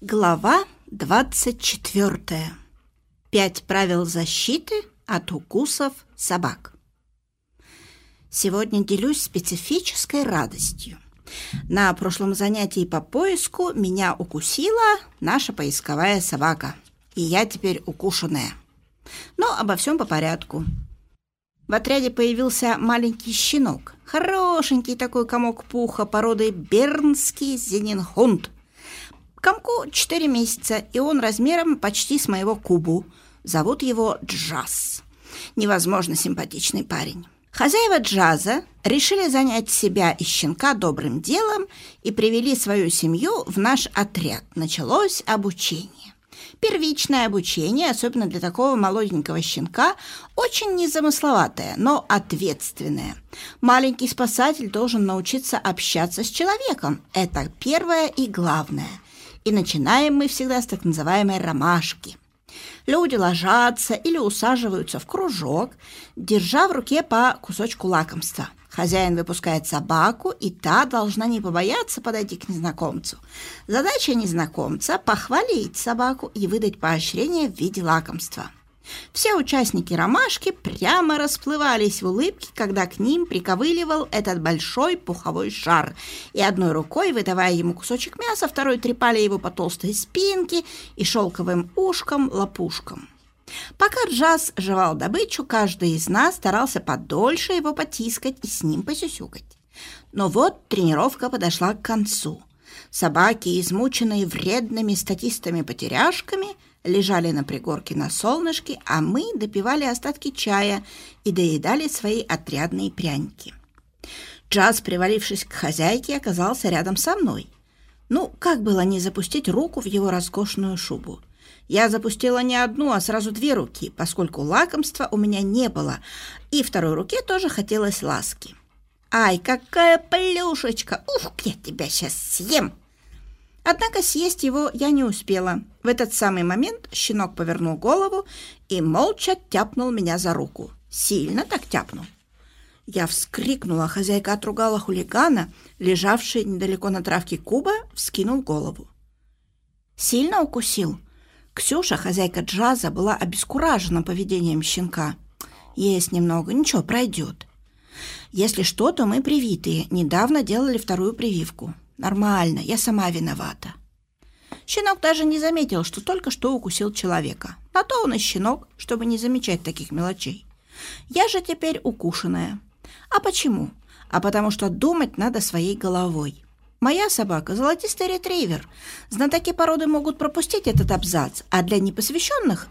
Глава 24. Пять правил защиты от укусов собак. Сегодня делюсь специфической радостью. На прошлом занятии по поиску меня укусила наша поисковая собака, и я теперь укушенная. Но обо всем по порядку. В отряде появился маленький щенок, хорошенький такой комок пуха породы бернский зенинхунд. Комку 4 месяца, и он размером почти с моего кубу. Зовут его Джаз. Невозможно симпатичный парень. Хозяева джаза решили занять себя и щенка добрым делом и привели свою семью в наш отряд. Началось обучение. Первичное обучение, особенно для такого молоденького щенка, очень незамысловатое, но ответственное. Маленький спасатель должен научиться общаться с человеком. Это первое и главное. И начинаем мы всегда с так называемой ромашки. Люди ложатся или усаживаются в кружок, держа в руке по кусочку лакомства. Хозяин выпускает собаку, и та должна не побояться подойти к незнакомцу. Задача незнакомца – похвалить собаку и выдать поощрение в виде лакомства – все участники ромашки прямо расплывались в улыбке, когда к ним приковыливал этот большой пуховой шар, и одной рукой, выдавая ему кусочек мяса, второй трепали его по толстой спинке и шелковым ушкам лопушкам. Пока Джаз жевал добычу, каждый из нас старался подольше его потискать и с ним посюсюкать. Но вот тренировка подошла к концу. Собаки, измученные вредными статистами-потеряшками, лежали на пригорке на солнышке, а мы допивали остатки чая и доедали свои отрядные пряники. Джаз, привалившись к хозяйке, оказался рядом со мной. Ну, как было не запустить руку в его роскошную шубу? Я запустила не одну, а сразу две руки, поскольку лакомства у меня не было, и второй руке тоже хотелось ласки. «Ай, какая плюшечка! Ух, я тебя сейчас съем!» Однако съесть его я не успела. В этот самый момент щенок повернул голову и молча тяпнул меня за руку. Сильно так тяпнул. Я вскрикнула, хозяйка отругала хулигана, лежавший недалеко на травке куба, вскинул голову. Сильно укусил. Ксюша, хозяйка джаза, была обескуражена поведением щенка. Есть немного, ничего, пройдет. Если что, то мы привитые. Недавно делали вторую прививку. Нормально, я сама виновата. Щенок даже не заметил, что только что укусил человека. На то он и щенок, чтобы не замечать таких мелочей. Я же теперь укушенная. А почему? А потому что думать надо своей головой. Моя собака – золотистый ретривер. Знатоки породы могут пропустить этот абзац, а для непосвященных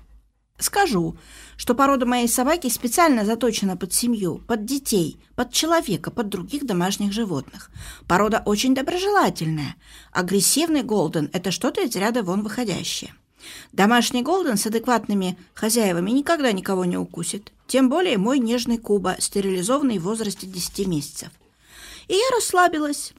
Скажу, что порода моей собаки специально заточена под семью, под детей, под человека, под других домашних животных. Порода очень доброжелательная. Агрессивный голден – это что-то из ряда вон выходящее. Домашний голден с адекватными хозяевами никогда никого не укусит. Тем более мой нежный Куба, стерилизованный в возрасте 10 месяцев. И я расслабилась.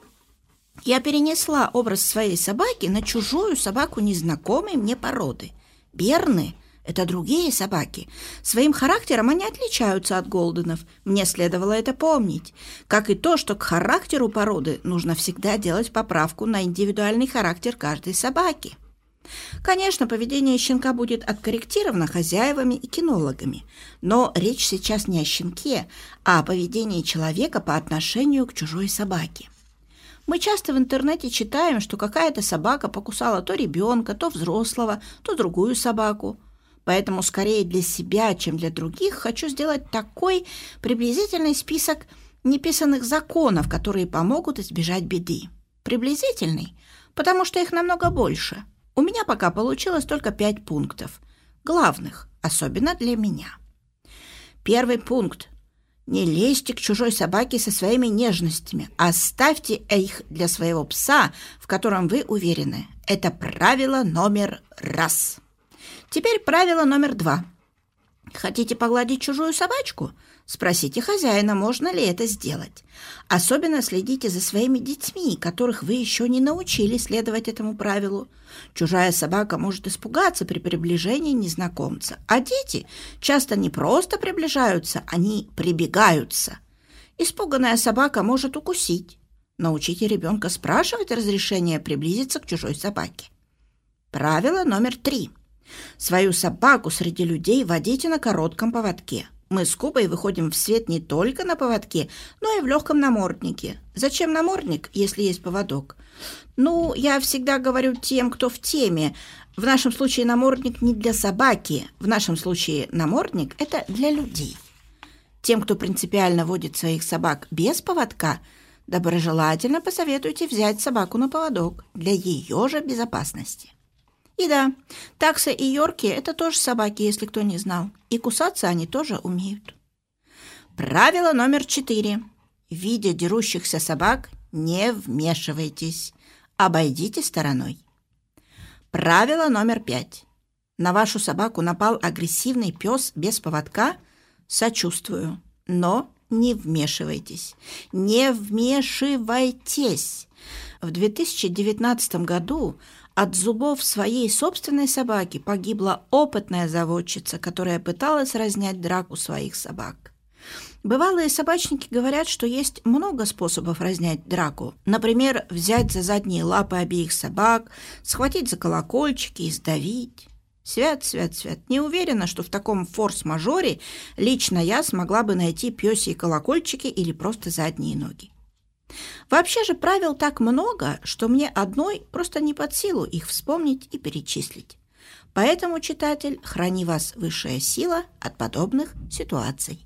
Я перенесла образ своей собаки на чужую собаку незнакомой мне породы. Берны – это другие собаки. Своим характером они отличаются от голденов. Мне следовало это помнить. Как и то, что к характеру породы нужно всегда делать поправку на индивидуальный характер каждой собаки. Конечно, поведение щенка будет откорректировано хозяевами и кинологами, но речь сейчас не о щенке, а о поведении человека по отношению к чужой собаке. Мы часто в интернете читаем, что какая-то собака покусала то ребенка, то взрослого, то другую собаку. Поэтому скорее для себя, чем для других, хочу сделать такой приблизительный список неписанных законов, которые помогут избежать беды. Приблизительный, потому что их намного больше. У меня пока получилось только пять пунктов. Главных, особенно для меня. Первый пункт. Не лезьте к чужой собаке со своими нежностями. Оставьте их для своего пса, в котором вы уверены. Это правило номер раз. Теперь правило номер два. Хотите погладить чужую собачку? Спросите хозяина, можно ли это сделать. Особенно следите за своими детьми, которых вы еще не научили следовать этому правилу. Чужая собака может испугаться при приближении незнакомца, а дети часто не просто приближаются, они прибегаются. Испуганная собака может укусить. Научите ребенка спрашивать разрешение приблизиться к чужой собаке. Правило номер три. Свою собаку среди людей водите на коротком поводке. Мы с Кубой выходим в свет не только на поводке, но и в легком наморднике. Зачем намордник, если есть поводок? Ну, я всегда говорю тем, кто в теме. В нашем случае намордник не для собаки. В нашем случае намордник – это для людей. Тем, кто принципиально водит своих собак без поводка, доброжелательно посоветуйте взять собаку на поводок для ее же безопасности. И да, таксы и йорки – это тоже собаки, если кто не знал. И кусаться они тоже умеют. Правило номер четыре. Видя дерущихся собак, не вмешивайтесь. Обойдите стороной. Правило номер пять. На вашу собаку напал агрессивный пес без поводка? Сочувствую, но не вмешивайтесь. Не вмешивайтесь. В 2019 году от зубов своей собственной собаки погибла опытная заводчица, которая пыталась разнять драку своих собак. Бывалые собачники говорят, что есть много способов разнять драку. Например, взять за задние лапы обеих собак, схватить за колокольчики и сдавить. Свят, свят, свят. Не уверена, что в таком форс-мажоре лично я смогла бы найти пёсьи колокольчики или просто задние ноги. Вообще же правил так много, что мне одной просто не под силу их вспомнить и перечислить. Поэтому, читатель, храни вас высшая сила от подобных ситуаций.